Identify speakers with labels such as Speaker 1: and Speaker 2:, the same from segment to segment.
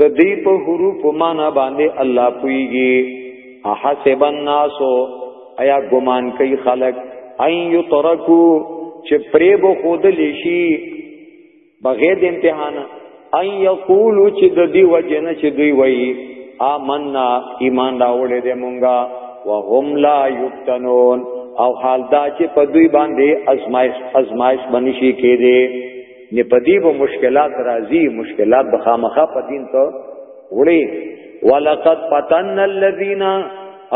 Speaker 1: د دې په حروف معنا باندې الله پويږي احسب الناس ایا ګمان کوي خلق اي يترکو چې پرې بو خود لشي بغیر د امتحان اي يقولو چې د دې وجنه چې دوی وایي آمنا ایمان راوړې دې مونږه وهم لا یفتنون او حال دا چې په دوی باندې ازمایش ازمایش بنشي کېږي نه پدی به مشکلات راځي مشکلات به خامخا په دین ته وړي ولقد فتن الذين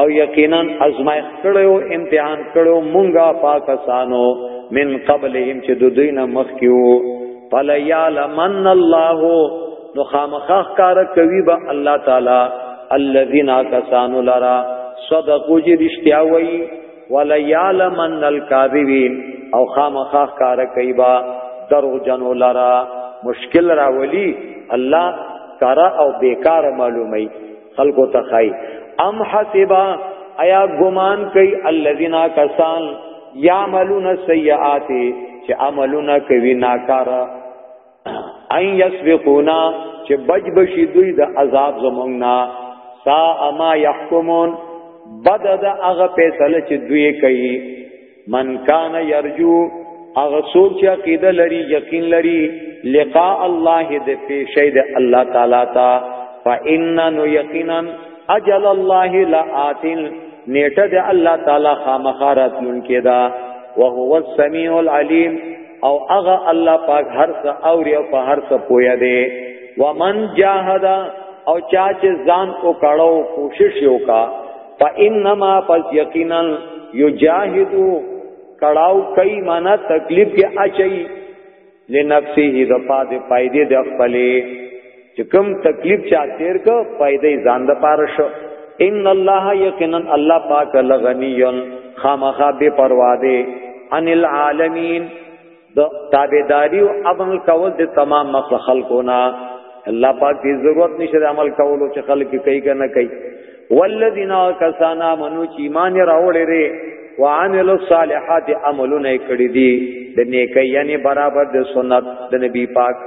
Speaker 1: او یقینا ازمایښت کړو امتحان کړو مونږه پاکستانو من قبلهم چې د دوی نه مخکیو فل یعلمن الله نو خامخخ کار کوي به الله تعالی الذين كسانوا لرا صدقوا جرشتیا وی وليعلمن الكاذبين او خامخا کار کوي با درو جنو لرا مشکل راولي الله کارا او بیکار معلومي خلقو تخای ام حسبا ایا ګمان کوي الذين کسان يعملون السيئات چې عملونه کوي ناکاره ان یسبقونا چې بج بشي دوی د عذاب زمونږ نه سا اما يحكمون بد د هغه فیصله چې دوی کوي من کان یرجو هغه څوک چې عقیده لري یقین لري لقاء الله د پیشې د الله تعالی تا فإنا یقینا اجل الله لآتن نیټه د الله تعالی خامخارات لون کېدا وهو السميع العليم او هغه الله پاک هر څه اوري او په هر څه پوهه دی ومن جاهد او چا چې ځان او کړو کوشش وکا فانما پس یقینا یجاهدو کړاو کوي معنا تکلیف کې اچي لنفسه د پاد فائدې د خپلې چې کوم تکلیف چا تیر کو فائدې ځان د پاره شو ان الله یقینا الله پاک لغنیون خامخا بے پروا دے ان العالمین د تابعداری او عمل کول د تمام مخ خلقونه الله پاک دې ضرورت نشته عمل کولو چې خلک کوي کنه کوي والذین کسانا منو چې ایمان راوړې ری وعملوا الصالحات عملونه کړې دي د نیکي یعنی برابر د سنت د نبی پاک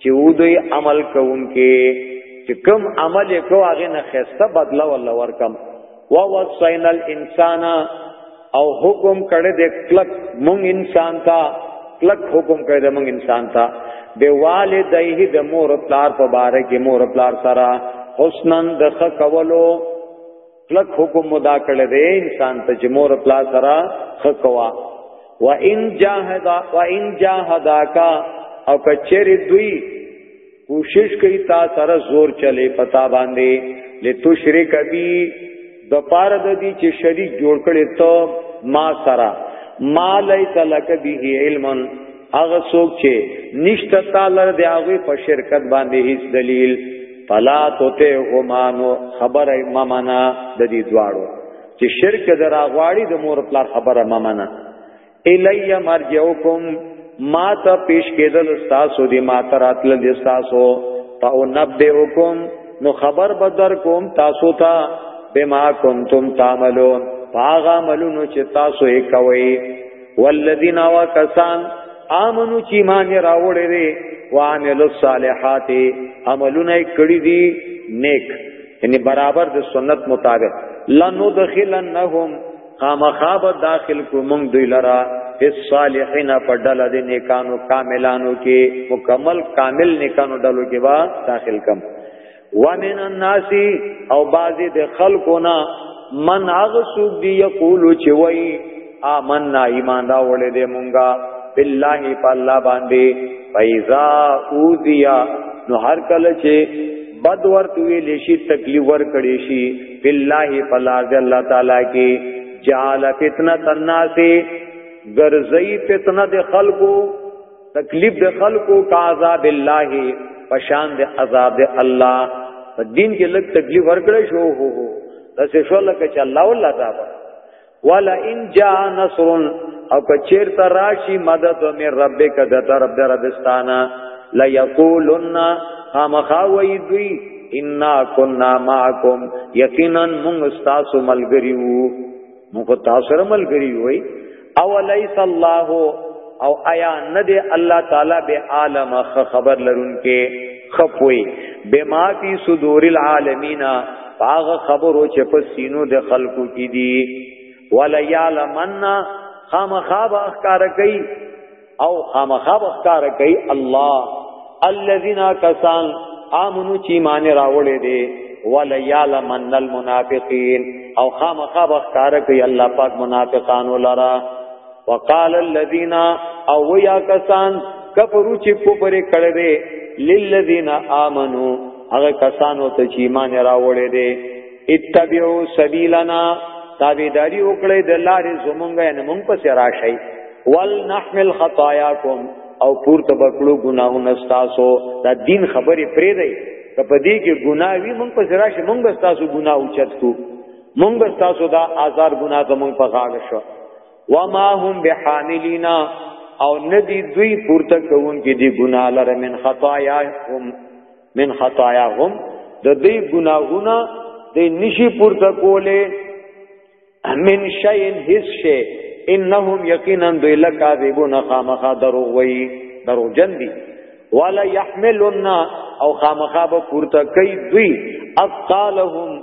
Speaker 1: چې و دوی عمل کوونکې چې کم عمل یې کو هغه نه خسته بدلا ولا ورکم و وصینا الانسان او حکم کړه دې کلک مونږ انسان تا کلک حکم کړه دې مونږ انسان تا به والدایه د مور پلار په باره کې مور پلار سره حسنن د خ کولو کلک حکم مدا کړی دی انسان ته چې مور پلا سره خکوا و ان جاهدا و ان جاهداکا او کچری دوی کوشش کوي تا سره زور چلی پتا باندې لتو شرک بی د پاره د دې چې شریک جوړ کړي ته ما سره ما لیس لک به علم هغه څوک چې نشته تعالی دی هغه په شرکت باندې هیڅ دلیل فلا توته همانو خبره ممنا د دې دواړو چې شرک درا غواړي د مور پلار خبره ممنا الی مرجعکم ما ته پیش کېدل تاسو دی ما ته راتل دي تاسو پاو نبئکم نو خبر بدر کوم تاسو ته تا بما کنتم تعملون پاغا ملونو چې تاسو یې کوئ والذین وکسان امنو چې مان راوړې دي وعمل الصالحات عملونه کړی دي نیک یعنی برابر د سنت مطابق لنو دخلنهم خامخاب داخل کو مونږ دوی لرا الصالحین په ډله د نیکانو کاملانو کې مکمل کامل نیکانو ډلو کې با داخل کم ومن الناس او بعضی د خلقنا من اغسوب دی یقولو چې وای آمنا ایمان راولې دې مونږه بالله په الله باندې فیزا اوذیا نو هر کله چې بد ورته ویل شي تکلیف ور کړی شي بالله په الله تعالی کې جعل فتنه الناس ګرځي فتنه د خلقو تکلیف د خلقو کا عذاب الله پشان د عذاب د الله په دین کې لږ تکلیف ورکړې شو هو هو تاسو شو لکه چې الله ولا عذاب ولا ان جاء نصر او کچیر ته راشي مدد مې ربک د طرف د ربستانه لا یقولن خامخوي دوی انا كنا معكم یقینا موږ تاسو ملګریو موږ تاسو سره ملګری وای او لیس الله او آیا نه دی الله تعالی به عالم خبر لرون کې خپوي بما فی صدور العالمین باغ خبرو چې په سینو د خلقو کې دي ولا یعلمن خامخاب اخکار کوي او خامخا بخکار کوي الله الذين كسان امنو چې مان راوړې دي وليعلمن المنافقين او خامخا بخکار کوي الله پاک منافقانو لرا وقال الذين او يا كسان کفرو چې کفر کړي دي للذين امنو هغه کسانو ته چې مان راوړې دي اتبعوا سبیلنا تابعداري وکړئ د لارې زمونږ نه مونږ پس راشي ول نحمل خطاياکم او پورته بکړو ګناهونه تاسو دا دین خبرې پرې دی که په دې کې ګناوي مونږ پس راشي مونږ بس تاسو ګناه اوچت کو مونږ بس تاسو دا آزار ګناه ته مونږ په غاړه شو وما هم بحاملینا او ندی دوی پورته کوونکې دی ګناه لره من خطاياکم من خطاياهم د دې ګناهونه د نشي پورته کوله من شيء هیڅ شي انهم یقینا دوی لکاذبون خامخا دروغ وي دروغ جن دي ولا يحملن او خامخا به پورته کوي دوی اقالهم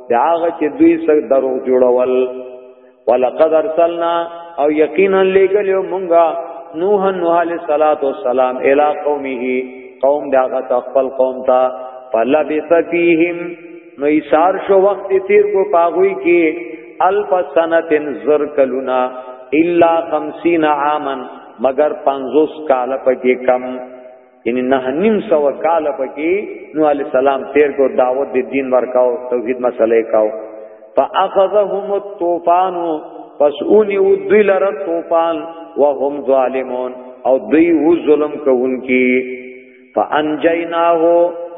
Speaker 1: هغه چې دوی سر دروغ جوړول ولقد ارسلنا او یقینا لګلو مونږه نوح نوح علیہ الصلات والسلام الی قومه قوم داغه خپل قوم تا فلبث فیهم نو ایثار شو وخت تیر کو پاغوی کې الف سنتن زر کلونا الا 50 عامن مگر 50 کال پکې کم یعنی نه نیم سو کال پکې نو علی سلام تیر کو دعوت دی دین ورکاو توحید مسئله کاو فاخذهم الطوفان پس اونی او دوی لره طوفان وهم ظالمون او دوی و ظلم کوونکی فانجیناه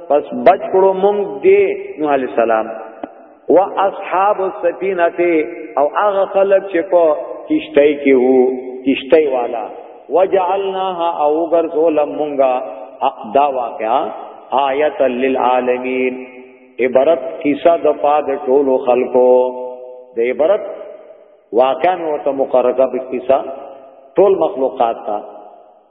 Speaker 1: پس بچ کړو مونږ دی نو علی سلام و اصحاب السفینه او هغه خلک چې په کشته کې وو کشته والا وجعلناها او غرزول مونږه دا واقعا آیت للعالمین عبرت کیسه د پاد ټولو خلکو د عبرت واقعا ورته مقرره کیسه ټول مخلوقات ته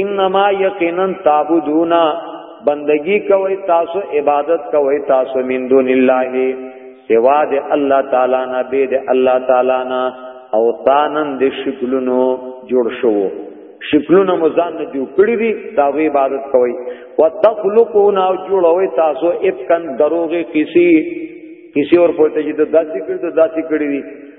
Speaker 1: انما یقینا تعبدون بندگی کوي تاسو عبادت کوي تاسو من دون الله سوا د الله تعالی نه به د الله تعالی نه او ثانن د شکلونو جوړ شو شکلونه مزان نه جوړ کړی دي دا وی عبادت کوي وتخلقون او جوړوي تاسو افکن دروغه کسی کسی اور پورته چې د داسې کړي د داسې کړي دي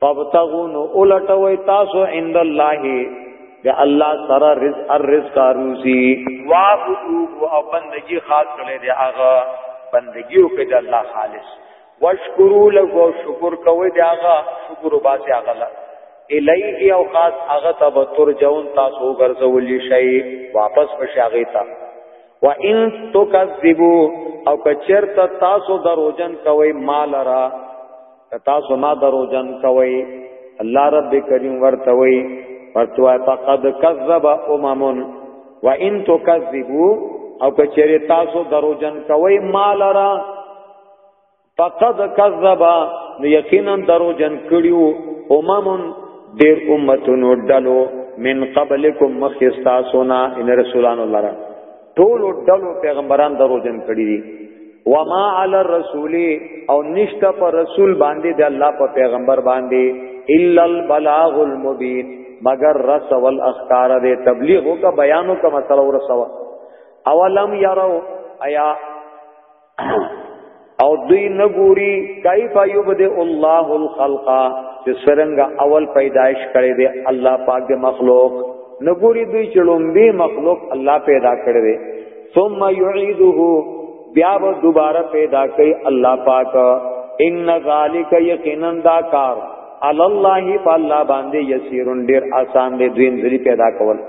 Speaker 1: فابتغوا نو اولټوي تاسو عند الله د الله سره رزق الرزق روزي واعبدوه او بندگی خاص کړي دی هغه بندگی او کړي الله خالص واشکرو له او شکر کوي دی هغه شکر وباسي هغه لا الیه او خاص هغه تب ترجون تاسو ګرځول شي واپس بشي هغه ته و ان تکذبوا او کچرت تاسو دروجن کوي مال را کتا سما درو جن کوي الله رب کریم ورته وي ورته فقد كذب امم وان تكذبوا او کچری تاسو درو جن کوي مال را فقد كذب یقینا درو جن کړیو امم ډیر امتونو ډلو من قبلکم مخیستاسونا ان رسولان الله ټول ډلو پیغمبران دروژن کړی دي وما علی الرسول او نشتا پر رسول باندې د الله په پیغمبر باندې الا البلاغ المبین مگر رسول اخکار دے تبلیغو کا بیانو کا مسئلہ رسوا اولم یرو ایا او دوی نګوري کیف یبدئ الله الخلق چې څنګه اول پیدایش کړي دي الله پاک د مخلوق نګوري دوی چړومبي مخلوق الله پیدا کړي دي ثم يعيده بیا و دوباره پیدا کوي الله پاک ان ذالک یقینا دا کار علی الله فالله باندې یسیرون ډیر آسان دی دوی ځری پیدا کول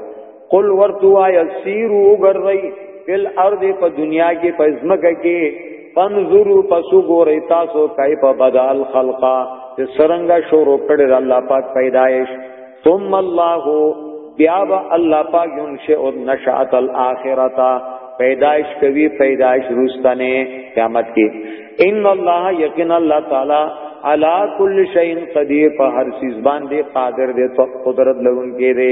Speaker 1: قل ورتوا یسیرو غرئی فل ارض په دنیا کې په ځمکه کې فنظرو پسو ګورې تاسو کای په بدل خلقا چې سرنګا شروع کړی د الله پاک پیدایش ثم الله بیا با الله پاک ينشئ النشأت الاخرته پیدایش کوي پیدایش روستنه قیامت کې ان الله یقینا الله تعالی علا کل شین قدیر په هر چیز باندې قادر دی تو قدرت لرونکی دی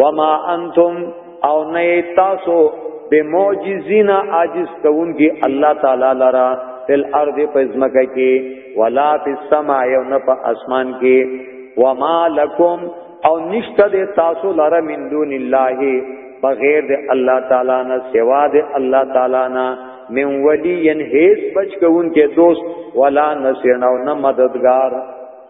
Speaker 1: وما انتم او نه تاسو به معجزین عاجز کون کی الله تعالی لرا فل ارض پزمکه کی ولا فی السماء یو نه په اسمان کی وما لکم او نشته د تاسو لره من دون الله بغیر د الله تعالی نه سوا د الله تعالی نه من ولی ان هیڅ بچ کون کې دوست ولا نصير نه مددگار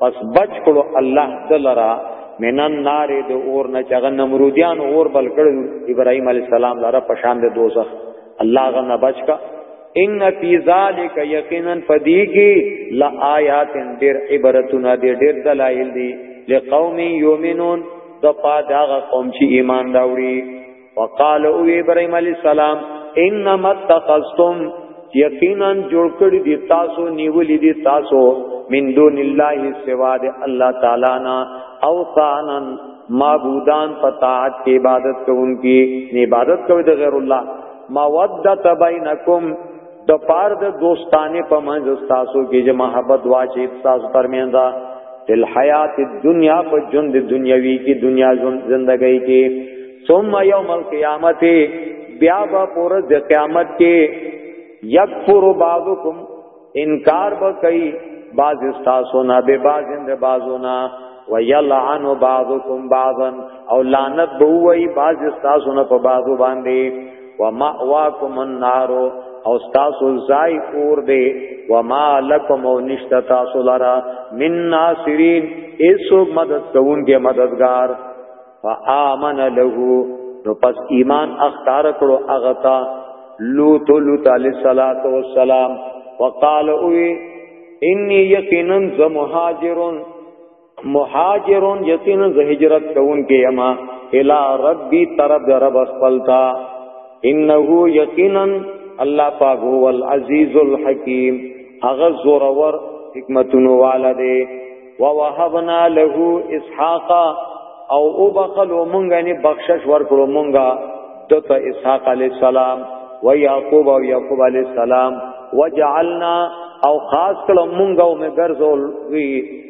Speaker 1: پس بچ کړو الله دلرا من النار د اور نه چغه نمرودیان اور بل کړ ابراهيم عليه السلام لاره پشان د دوزخ الله غ نه بچ کا ان فی ذلک یقینا فدیکی لا آیات ډیر عبرتنا دی ډیر دلایل دی لقوم یؤمنون د پاده قوم چې ایمان راوړي وقال او ابراهيم عليه السلام انما اتخذتم یقینا جوړ کړی دي تاسو نیولې دي تاسو من دون الله سوا د الله تعالی نا او ثانن معبودان پتاعت کی عبادت کوونکی عبادت کوي د غیر الله مودت بینکم د پار د دوستانه په منځ تاسو کې چې محبت واچي تاسو ترمنځ دا تل حیات دنیا په ژوند دنیوي کې دنیا ژوندۍ کې ثم یوم القیامت بیا به پر د قیامت کې یکفر بعضکم انکار به کوي بعض تاسو نه به بعض اند بعضو نه ویلعن بعضکم بعضا او لعنت به وای بعض تاسو نه په بعضو باندې و ماواکم النار او تاسو زای اور دی و ما لکم او نشتا تاسو لرا من ناصرین ایسو مدد کون کے مددگار فآمن لہو نو پس ایمان اختار کرو اغتا لوت لوت علیہ الصلات والسلام وقال اوی انی یقینا ز مهاجرون مهاجرون یقینا زه هجرت کوونکی یم الی ربی طرف د رب خپلتا انه یقینا الله پاک هو العزیز الحکیم هغه زورور حکمتونو والا دی ووهبنا له اسحاق او وبخلو مونږه نه بخشش ورکړو مونږه دته اسحاق علی السلام و یعقوب او یعقوب علی السلام وجعلنا او خاص کړه مونږه او مګرزول وی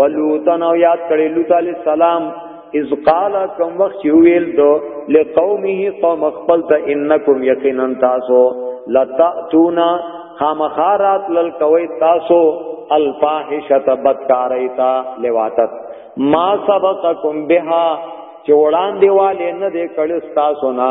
Speaker 1: ولوتن او یاد کړي لوط علی السلام اذ قال کوم وخت چې ویل دو لقومه قوم خپل ته انکم یقینا تاسو لتاتونا خامخارات لل کوي تاسو الفاحشه بدکاریتا لواتت ما سبقکم بها چې وړاندې والے نه دې کړي تاسو نه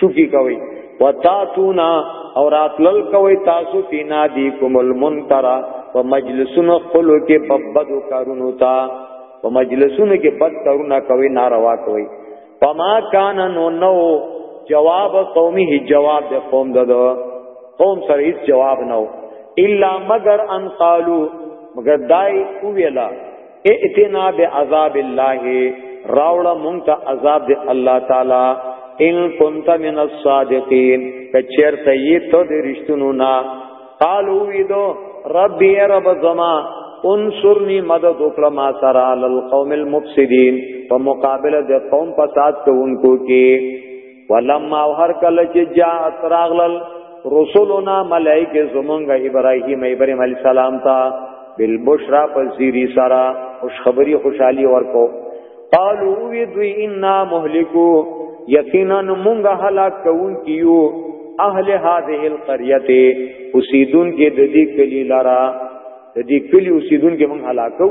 Speaker 1: شوکی کوي وتاتونا اور اتلل کوي تاسو پینا دی کوم المنکر په مجلسونو خپل کې ببدو کارونو تا په مجلسونو کې بد کارونه کوي ناروا کوي پما کان نو نو جواب قومه جواب د قوم ددو قوم سره هیڅ جواب نو الا مگر ان قالو مگر دای او ویلا ائتنا بعذاب الله راوړه مونږ ته عذاب دی الله تعالی ان كنت من الصادقين کچرته یې ته د رښتونو نه قالو ویدو ربي رب زما انصرني مدد وکړه ما سره علل قوم المفسدين په مقابله د قوم فساد کوونکو کې ولما هر کله چې جا تراغلل رسولنا ملائکه زمونږ ابراهیم ابراهیم علی السلام ته بالبشرا پذیری سرا خوش خبری خوشحالی ورکو قالو وی دوی انا مهلکو یقینا مونږه هلاک کوون کیو اهل هذه القريه اوسیدون کې د دې کلی لارا د دې کلی اوسیدون کې مونږ هلاکو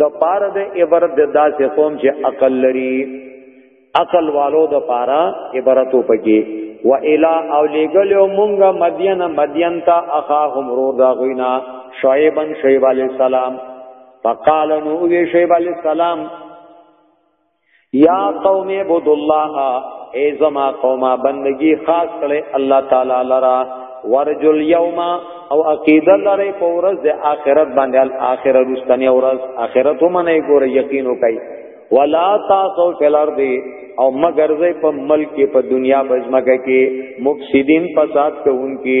Speaker 1: د پاره د عبرت د داسې قوم چې عقل لري عقل والو د پاره عبرت وپږي و الا او لګلو مونږه مدین مدین تا اخاهم رو دا غینا شعیبن شعیب علی السلام فقال نو وی شعیب علی السلام یا قوم عبد الله ای زما قومه بندگی خاص کړي الله تعالی لرا ورجل یوم او عقیده لري په ورځ د آخرت باندې الاخره رستنی ورځ آخرت هم نه ګور یقین وکي ولا تاسو فلر دی او مگر زې په ملک په دنیا بزمګه کې مفسدین فساد کوونکي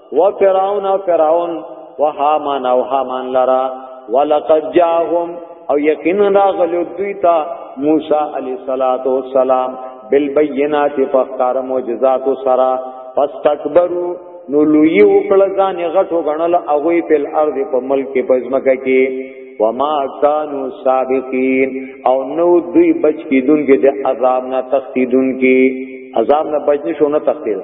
Speaker 1: و فرعون او فرعون و هامان او هامان لرا ولقد جاءهم او یقینا راغلو دوی ته موسی علیہ الصلات والسلام بالبينات فقار معجزات سرا فاستكبروا نو لوی وکړه ځان غټو غنل اوی په ارض په ملک په ځمکه کې وما كانوا سابقين او نو دوی بچ کیدونکې د عذاب نه تختیدونکې عذاب نه بچ نشو نه تختید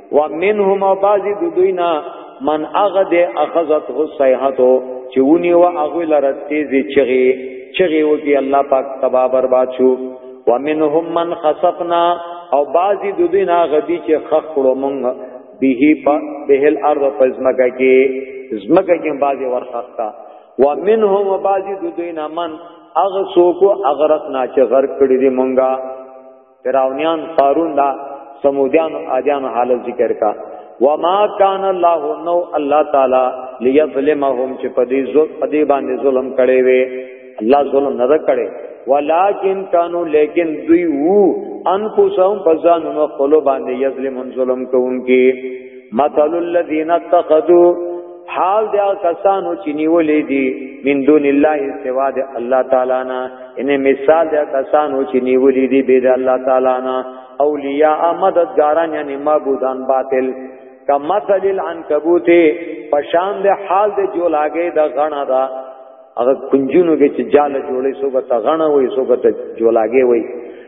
Speaker 1: ومنهم بعض دوینا من اغه د اخذت هو صيحتو چونی وا اغه لره تیزی چغي چغي و کی الله پاک تبا برباد شو ومنهم من خسفنا او بعض دوینا غدی چې خخ کړو مونږ به په بهل ارض پزمکه کې زمکه کې بعض ورخختا ومنهم بعض دوینا من اغه سوکو اغرقنا چې غرق کړی دی مونږه فراونیان قارون دا سمودیان او عادیان حالت ذکر کا وما کان الله نو الله تعالی ليظلمهم چې په دې ظلم په دې باندې ظلم کړي وي الله ظلم نه کړي ولکن کانو لیکن دوی وو انفسهم فزانو خپل باندې یظلمون ظلم کوونکی مثل الذين اتخذوا حال دیا کسانو چې نیولې دي من دون الله سوا د الله تعالی نه ان مثال د کسانو چې نیولې دي بيد الله تعالی نه اولیاء مددګاران یعنی معبودان باطل کمثل العنکبوت پشان د حال د جولاګه د غنا دا هغه کنجونو کې چې جال جوړې سو به تا غنا وې سو به تا جولاګه وې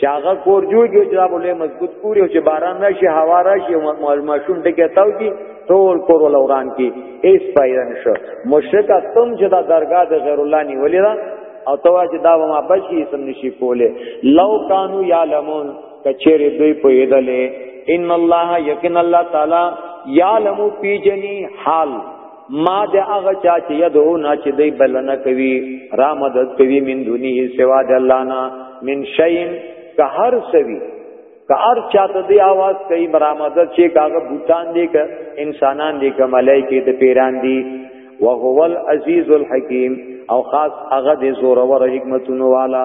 Speaker 1: چې هغه کور جوړ جوړ چې دا بولې مضبوط کور او چې باران راشي هوا راشي ماشوم ټکی تاو کی ټول کور ول وران کی ایس پایرن شو مشرک تم چې دا درگاه د غیر الله نیولې دا او توا چې دا ما بچی سم نشي کوله لو کانو یعلمون کچېره دوی په یدلې ان الله یقین الله تعالی یعلم پی جنی حال ما د هغه چا چې یدو نه چې دی بلنه کوي را مدد کوي من دونی سوا د الله نه من شین که هر سوي که هر چا ته دی आवाज کوي برآمد چې کاغه بوتان دی که انسانان دی که ملایکی د پیران دی وهو العزیز الحکیم او خاص هغه د زور او حکمتونو والا